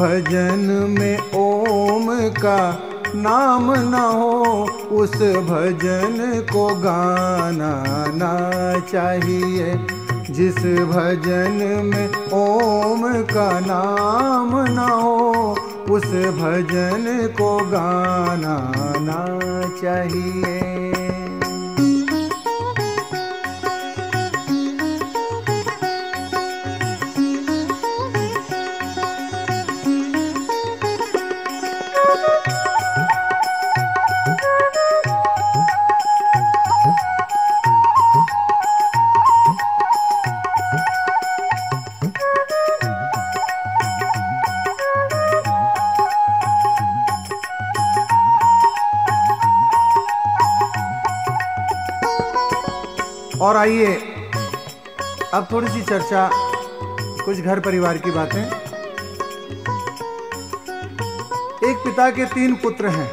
भजन में ओम का नाम न हो, उस भजन को गाना ना चाहिए। जिस भजन में ओम का नाम न हो, उस भजन को गाना ना चाहिए। और आइए, अब थोड़ी सी चर्चा, कुछ घर परिवार की बातें। एक पिता के तीन पुत्र हैं।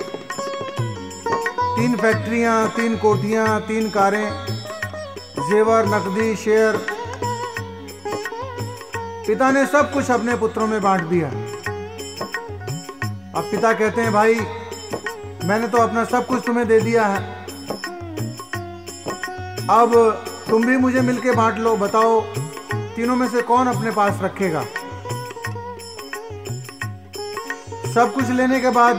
तीन फैक्ट्रियाँ, तीन कोठियाँ, तीन कारें, जेवर, नकदी, शेयर। पिता ने सब कुछ अपने पुत्रों में बांट दिया। अब पिता कहते हैं, भाई, मैंने तो अपना सब कुछ तुम्हें दे दिया है। अब तुम भी मुझे मिलके बांट लो, बताओ, तीनों में से कौन अपने पास रखेगा? सब कुछ लेने के बाद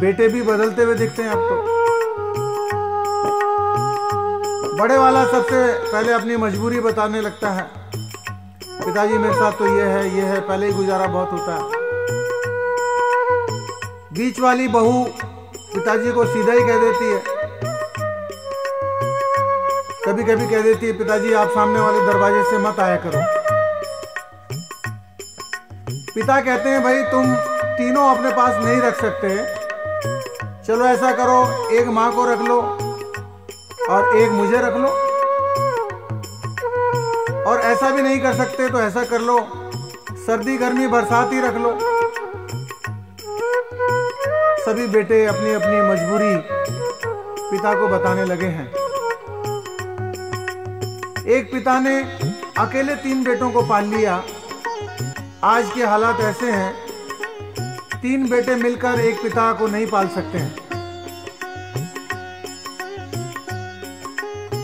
बेटे भी बदलते हुए दिखते हैं अब तो। बड़े वाला सबसे पहले अपनी मजबूरी बताने लगता है। पिताजी मेरे साथ तो ये है ये है, पहले ही गुजारा बहुत होता है। बीच वाली बहू पिताजी को सीधा ही कह देती है कभी कभी कह देती है, पिताजी, आप सामने वाले दरवाजे से मत आया करो। पिता कहते हैं, भाई, तुम तीनों अपने पास नहीं रख सकते। चलो, ऐसा करो, एक माँ को रख लो और एक मुझे रख लो। और ऐसा भी नहीं कर सकते तो ऐसा कर लो। सर्दी, गर्मी, बरसात ही रख लो। सभी बेटे अपनी अपनी मजबूरी पिता को बताने लगे हैं। एक पिता ने अकेले तीन बेटों को पाल लिया। आज के हालात ऐसे हैं, तीन बेटे मिलकर एक पिता को नहीं पाल सकते हैं।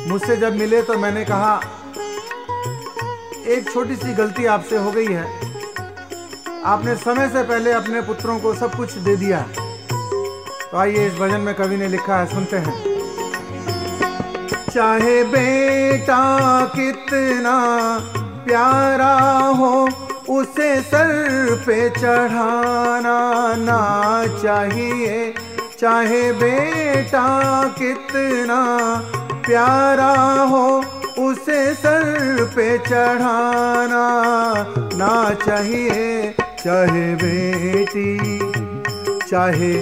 मुझसे जब मिले तो मैंने कहा, एक छोटी सी गलती आपसे हो गई है। आपने समय से पहले अपने पुत्रों को सब कुछ दे दिया। तो आइए इस भजन में कवि ने लिखा है, सुनते हैं। चाहे बेटा कितना प्यारा हो, उसे सर पे चढ़ाना ना चाहिए। चाहे बेटा कितना प्यारा हो, उसे सर पे चढ़ाना ना चाहिए। चाहे बेटी चाहे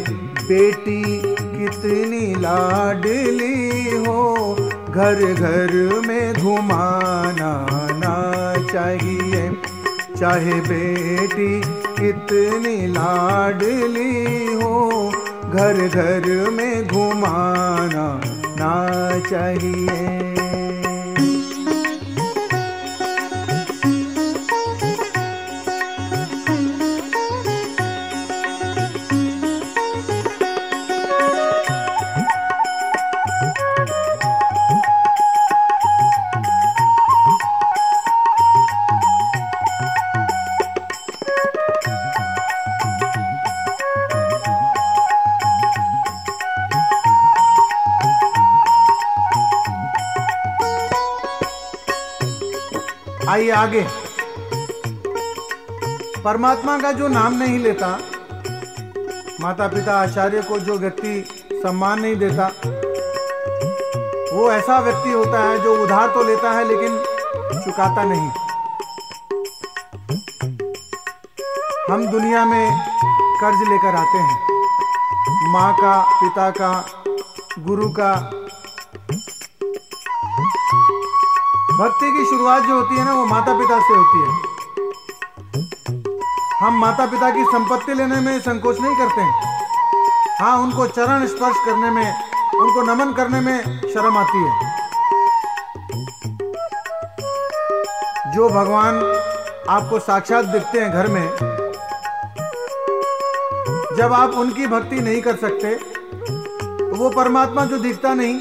बेटी कितनी लाडली हो घर घर में घुमाना ना चाहिए। चाहे बेटी कितनी लाडली हो, घर घर में घुमाना ना चाहिए। आइए आगे। परमात्मा का जो नाम नहीं लेता माता पिता आचार्य को जो व्यक्ति सम्मान नहीं देता, वो ऐसा व्यक्ति होता है जो उधार तो लेता है लेकिन चुकाता नहीं। हम दुनिया में कर्ज लेकर आते हैं। माँ का, पिता का, गुरु का भक्ति की शुरुआत जो होती है ना, वो माता पिता से होती है। हम माता पिता की संपत्ति लेने में संकोच नहीं करते हैं। हाँ उनको चरण स्पर्श करने में, उनको नमन करने में शर्म आती है। जो भगवान आपको साक्षात दिखते हैं घर में, जब आप उनकी भक्ति नहीं कर सकते तो वो परमात्मा जो दिखता नहीं,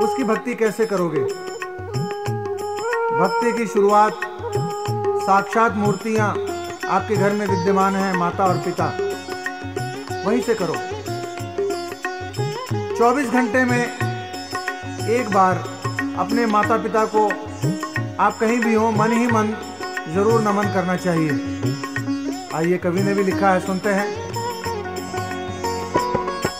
उसकी भक्ति कैसे करोगे? भक्ति की शुरुआत, साक्षात मूर्तियाँ आपके घर में विद्यमान हैं, माता और पिता। वहीं से करो। 24 घंटे में एक बार अपने माता पिता को आप कहीं भी हो, मन ही मन ज़रूर नमन करना चाहिए। आइए, कवि ने भी लिखा है, सुनते हैं।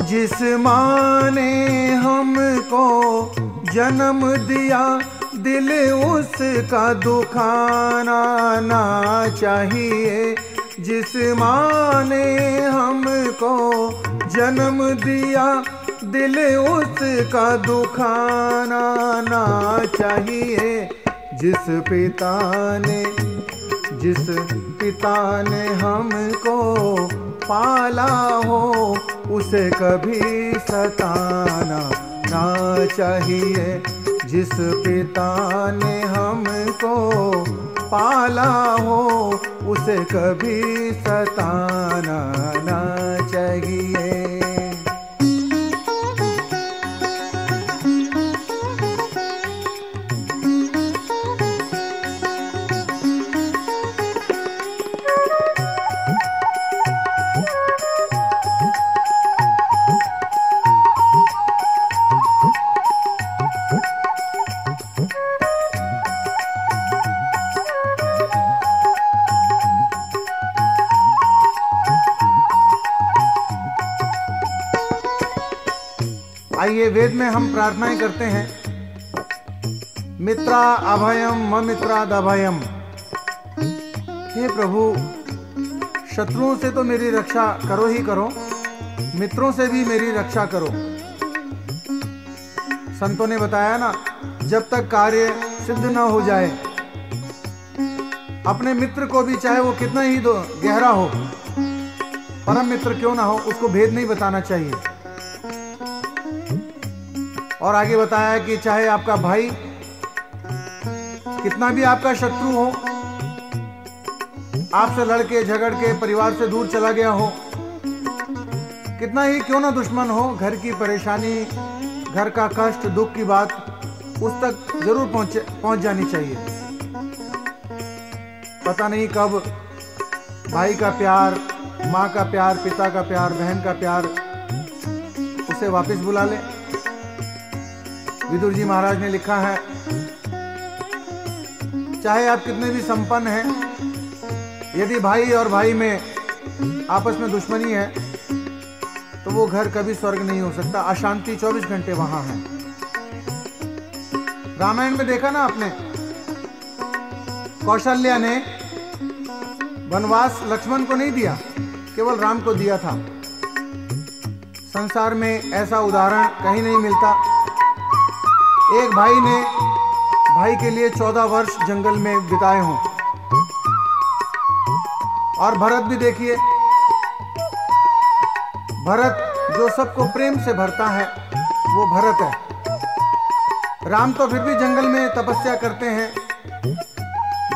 जिस माँ ने हमको जन्म दिया दिल उसका दुखाना ना चाहिए, जिस माँ ने हमको जन्म दिया, दिल उसका दुखाना ना चाहिए, जिस पिता ने, जिस पिता ने हमको पाला हो, उसे कभी सताना ना चाहिए। जिस पिता ने हमको पाला हो उसे कभी सताना ना। आइए वेद में हम प्रार्थनाएँ करते हैं। मित्रा अभयम म मित्राद अभयम हे प्रभु, शत्रुओं से तो मेरी रक्षा करो ही करो, मित्रों से भी मेरी रक्षा करो। संतों ने बताया ना, जब तक कार्य सिद्ध न हो जाए, अपने मित्र को भी चाहे वो कितना ही गहरा हो, परम मित्र क्यों ना हो, उसको भेद नहीं बताना चाहिए। और आगे बताया कि चाहे आपका भाई कितना भी आपका शत्रु हो, आपसे लड़के झगड़ के परिवार से दूर चला गया हो, कितना ही क्यों ना दुश्मन हो, घर की परेशानी, घर का कष्ट, दुख की बात, उस तक ज़रूर पहुँच पहुँच जानी चाहिए। पता नहीं कब भाई का प्यार, माँ का प्यार, पिता का प्यार, बहन का प्यार, उसे वापस बुला ले। विदुर जी महाराज ने लिखा है, चाहे आप कितने भी संपन्न हैं, यदि भाई और भाई में आपस में दुश्मनी है तो वो घर कभी स्वर्ग नहीं हो सकता। अशांति 24 घंटे वहाँ है। रामायण में देखा ना आपने? कौशल्या ने वनवास लक्ष्मण को नहीं दिया, केवल राम को दिया था। संसार में ऐसा उदाहरण कहीं नहीं मिलता। एक भाई ने भाई के लिए चौदह वर्ष जंगल में बिताए हों। और भरत भी देखिए, भरत जो सबको प्रेम से भरता है, वो भरत है। राम तो फिर भी जंगल में तपस्या करते हैं।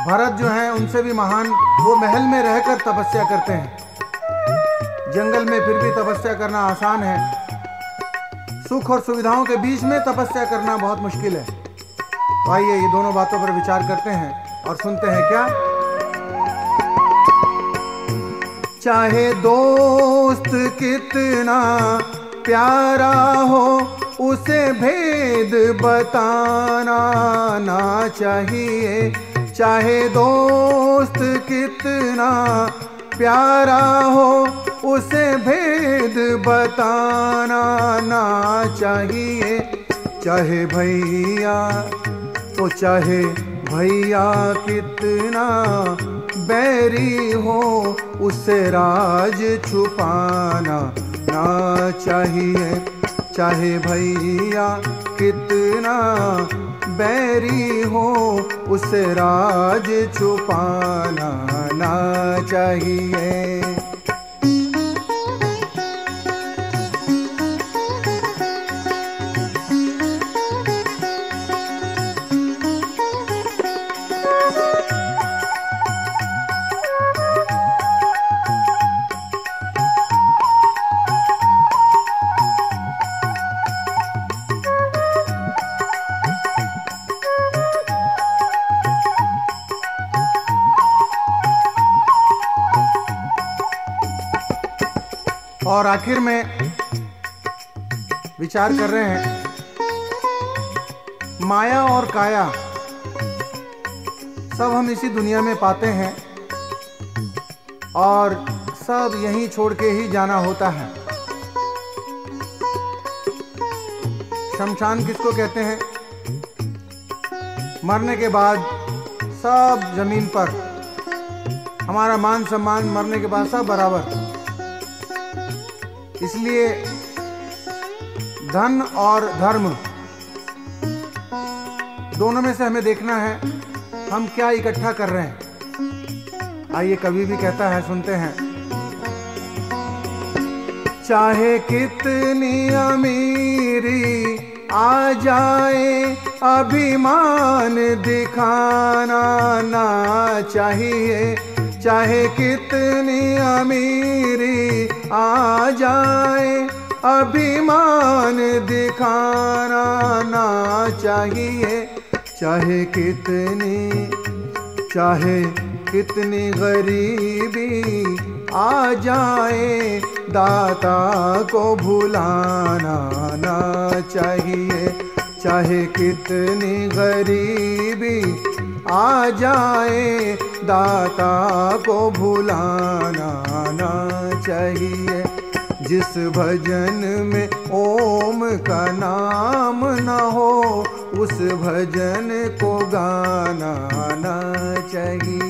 भरत जो है, उनसे भी महान, वो महल में रहकर तपस्या करते हैं। जंगल में फिर भी तपस्या करना आसान है। सुख और सुविधाओं के बीच में तपस्या करना बहुत मुश्किल है। तो आइए ये दोनों बातों पर विचार करते हैं और सुनते हैं क्या? चाहे दोस्त कितना प्यारा हो, उसे भेद बताना ना चाहिए। चाहे दोस्त कितना प्यारा हो उसे भेद बताना ना चाहिए। चाहे भैया तो चाहे भैया कितना बैरी हो, उसे राज छुपाना ना चाहिए। चाहे भैया कितना बैरी हो, उसे राज छुपाना ना चाहिए। और आखिर में विचार कर रहे हैं, माया और काया, सब हम इसी दुनिया में पाते हैं और सब यहीं छोड़ के ही जाना होता है। शमशान किसको कहते हैं? मरने के बाद सब ज़मीन पर, हमारा मान सम्मान मरने के बाद सब बराबर। इसलिए धन और धर्म दोनों में से हमें देखना है हम क्या इकट्ठा कर रहे हैं। आइए कवि भी कहता है, सुनते हैं। चाहे कितनी अमीरी आ जाए, अभिमान दिखाना ना चाहिए। चाहे कितनी अमीरी आ जाए, अभिमान दिखाना ना चाहिए। चाहे कितनी चाहे कितनी गरीबी आ जाए, दाता को भुलाना ना चाहिए। चाहे कितनी गरीबी आ जाए दाता को भुलाना ना चाहिए। जिस भजन में ओम का नाम न हो, उस भजन को गाना ना चाहिए।